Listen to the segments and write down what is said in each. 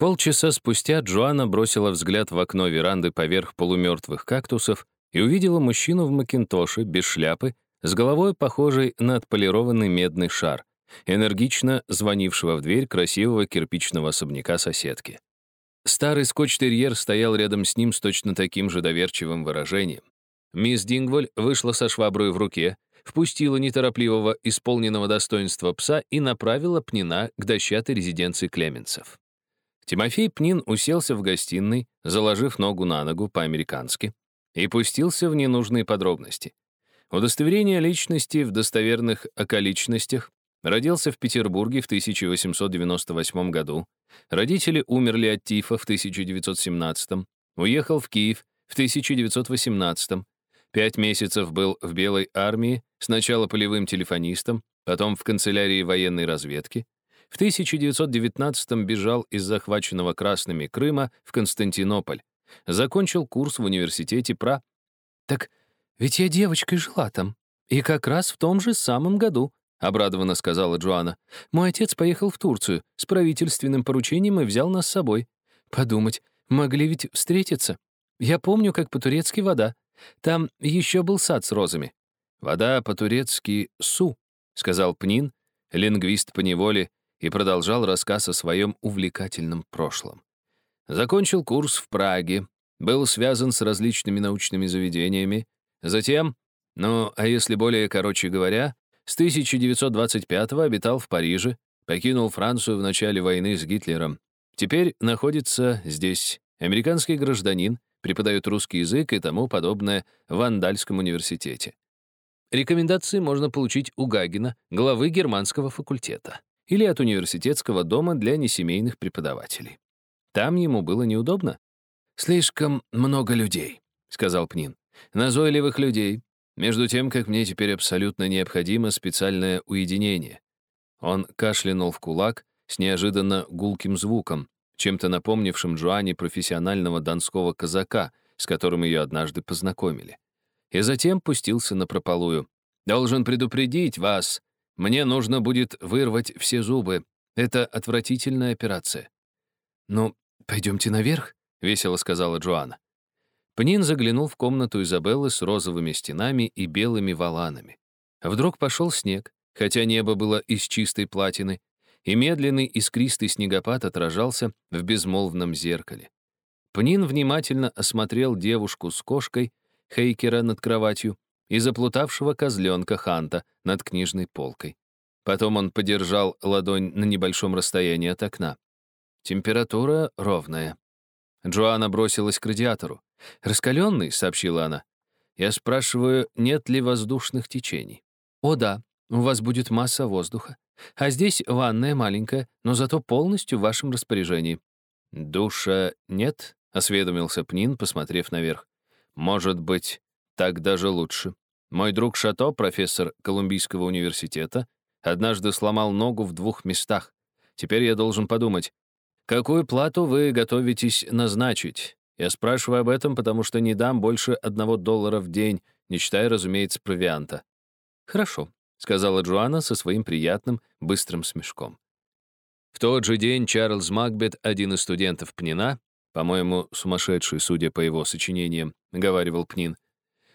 Полчаса спустя Джоанна бросила взгляд в окно веранды поверх полумертвых кактусов и увидела мужчину в макинтоше, без шляпы, с головой похожей на отполированный медный шар, энергично звонившего в дверь красивого кирпичного особняка соседки. Старый скотч-терьер стоял рядом с ним с точно таким же доверчивым выражением. Мисс Дингволь вышла со шваброй в руке, впустила неторопливого, исполненного достоинства пса и направила Пнина к дощатой резиденции Клеменцев. Тимофей Пнин уселся в гостиной, заложив ногу на ногу по-американски, и пустился в ненужные подробности. Удостоверение личности в достоверных околичностях. Родился в Петербурге в 1898 году, родители умерли от тифа в 1917, уехал в Киев в 1918, пять месяцев был в Белой армии, сначала полевым телефонистом, потом в канцелярии военной разведки, в 1919 бежал из захваченного красными Крыма в Константинополь, закончил курс в университете про... «Так ведь я девочкой жила там, и как раз в том же самом году», — обрадованно сказала Джоанна. «Мой отец поехал в Турцию с правительственным поручением и взял нас с собой. Подумать, могли ведь встретиться. Я помню, как по-турецки вода. Там еще был сад с розами». «Вода по-турецки су», — сказал Пнин, лингвист по неволе, и продолжал рассказ о своем увлекательном прошлом. Закончил курс в Праге, был связан с различными научными заведениями. Затем, ну, а если более короче говоря, с 1925 обитал в Париже, покинул Францию в начале войны с Гитлером. Теперь находится здесь. Американский гражданин, преподает русский язык и тому подобное в Андальском университете. Рекомендации можно получить у Гагина, главы германского факультета, или от университетского дома для несемейных преподавателей. Там ему было неудобно. «Слишком много людей», — сказал Пнин. «Назойливых людей, между тем, как мне теперь абсолютно необходимо специальное уединение». Он кашлянул в кулак с неожиданно гулким звуком, чем-то напомнившим Джоанне профессионального донского казака, с которым ее однажды познакомили. И затем пустился на прополую. «Должен предупредить вас. Мне нужно будет вырвать все зубы. Это отвратительная операция». «Ну, «Пойдемте наверх», — весело сказала Джоанна. Пнин заглянул в комнату Изабеллы с розовыми стенами и белыми валанами. Вдруг пошел снег, хотя небо было из чистой платины, и медленный искристый снегопад отражался в безмолвном зеркале. Пнин внимательно осмотрел девушку с кошкой, Хейкера над кроватью и заплутавшего козленка Ханта над книжной полкой. Потом он подержал ладонь на небольшом расстоянии от окна. Температура ровная. Джоанна бросилась к радиатору. «Раскаленный», — сообщила она. Я спрашиваю, нет ли воздушных течений. «О да, у вас будет масса воздуха. А здесь ванная маленькая, но зато полностью в вашем распоряжении». «Душа нет?» — осведомился Пнин, посмотрев наверх. «Может быть, так даже лучше. Мой друг Шато, профессор Колумбийского университета, однажды сломал ногу в двух местах. Теперь я должен подумать, Какую плату вы готовитесь назначить? Я спрашиваю об этом, потому что не дам больше одного доллара в день, не считая, разумеется, провианта. Хорошо, сказала Джоанна со своим приятным, быстрым смешком. В тот же день Чарльз Макбет, один из студентов Пнина, по-моему, сумасшедший, судя по его сочинениям, говаривал Пнин,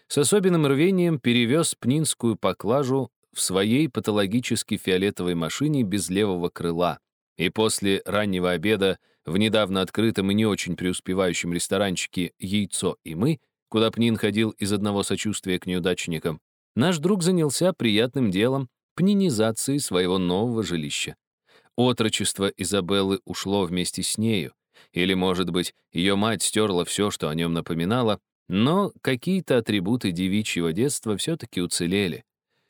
с особенным рвением перевез пнинскую поклажу в своей патологически фиолетовой машине без левого крыла, и после раннего обеда в недавно открытом и не очень преуспевающем ресторанчике «Яйцо и мы», куда Пнин ходил из одного сочувствия к неудачникам, наш друг занялся приятным делом пнинизации своего нового жилища. Отрочество Изабеллы ушло вместе с нею, или, может быть, ее мать стерла все, что о нем напоминало, но какие-то атрибуты девичьего детства все-таки уцелели.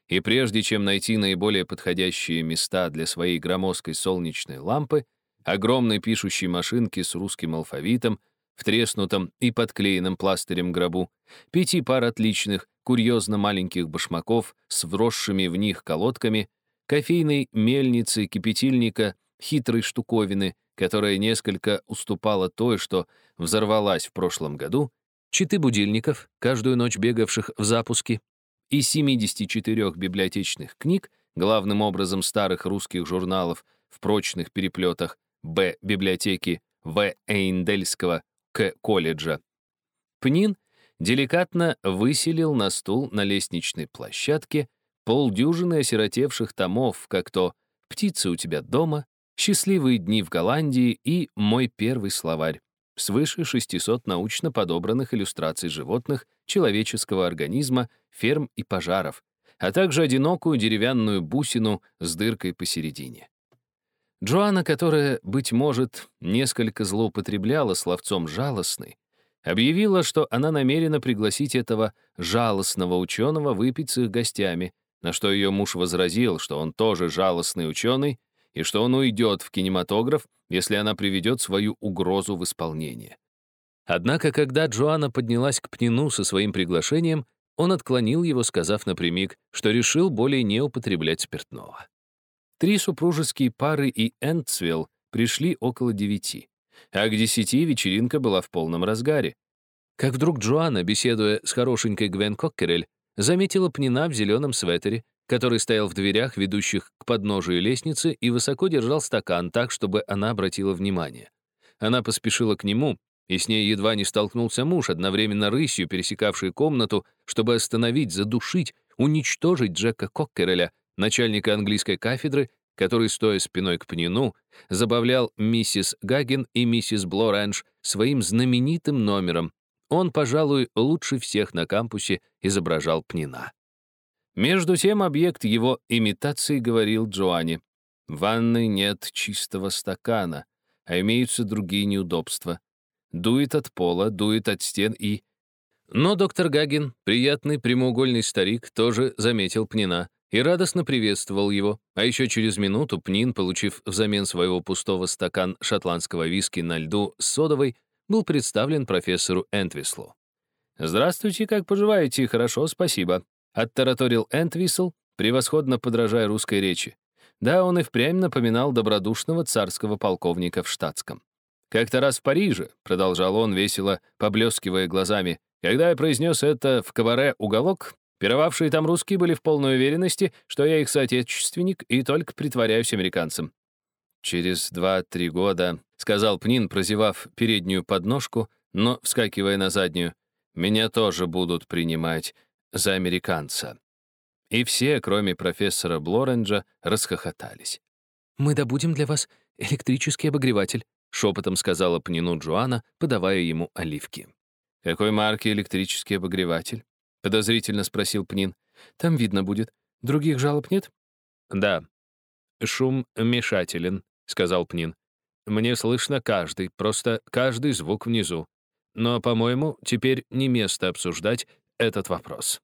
И прежде чем найти наиболее подходящие места для своей громоздкой солнечной лампы, огромной пишущей машинки с русским алфавитом, в треснутом и подклеенном пластырем гробу, пяти пар отличных, курьезно маленьких башмаков с вросшими в них колодками, кофейной мельницы, кипятильника, хитрой штуковины, которая несколько уступала той, что взорвалась в прошлом году, читы будильников, каждую ночь бегавших в запуске, и 74 библиотечных книг, главным образом старых русских журналов в прочных переплетах Б библиотеки В. Эйндельского к колледжа. Пнин деликатно выселил на стул на лестничной площадке полдюжины осиротевших томов, как то «Птицы у тебя дома», «Счастливые дни в Голландии» и «Мой первый словарь», свыше 600 научно подобранных иллюстраций животных, человеческого организма, ферм и пожаров, а также одинокую деревянную бусину с дыркой посередине. Джоанна, которая, быть может, несколько злоупотребляла словцом «жалостный», объявила, что она намерена пригласить этого жалостного ученого выпить с их гостями, на что ее муж возразил, что он тоже жалостный ученый и что он уйдет в кинематограф, если она приведет свою угрозу в исполнение. Однако, когда Джоанна поднялась к Пнину со своим приглашением, он отклонил его, сказав напрямик, что решил более не употреблять спиртного. Три супружеские пары и Энтсвилл пришли около девяти, а к десяти вечеринка была в полном разгаре. Как вдруг Джоанна, беседуя с хорошенькой Гвен Коккерель, заметила Пнина в зеленом свитере, который стоял в дверях, ведущих к подножию лестницы, и высоко держал стакан так, чтобы она обратила внимание. Она поспешила к нему, и с ней едва не столкнулся муж, одновременно рысью пересекавший комнату, чтобы остановить, задушить, уничтожить Джека Коккереля, начальника английской кафедры, который, стоя спиной к Пнину, забавлял миссис Гагин и миссис Блоранж своим знаменитым номером. Он, пожалуй, лучше всех на кампусе изображал Пнина. Между тем объект его имитации говорил Джоанне, «В ванной нет чистого стакана, а имеются другие неудобства. Дует от пола, дует от стен и...» Но доктор Гагин, приятный прямоугольный старик, тоже заметил Пнина и радостно приветствовал его, а еще через минуту Пнин, получив взамен своего пустого стакан шотландского виски на льду с содовой, был представлен профессору Энтвислу. «Здравствуйте, как поживаете? Хорошо, спасибо», Оттараторил Энтвисл, превосходно подражая русской речи. Да, он и впрямь напоминал добродушного царского полковника в штатском. «Как-то раз в Париже», — продолжал он, весело поблескивая глазами, «когда я произнес это в кабаре «Уголок», пировавшие там русские были в полной уверенности, что я их соотечественник и только притворяюсь американцем. «Через два-три года», — сказал Пнин, прозевав переднюю подножку, но вскакивая на заднюю, «меня тоже будут принимать за американца. И все, кроме профессора Блоренджа, расхохотались. «Мы добудем для вас электрический обогреватель», шепотом сказала Пнину Джоанна, подавая ему оливки. «Какой марки электрический обогреватель?» подозрительно спросил Пнин. «Там видно будет. Других жалоб нет?» «Да». «Шум мешателен», — сказал Пнин. «Мне слышно каждый, просто каждый звук внизу. Но, по-моему, теперь не место обсуждать этот вопрос.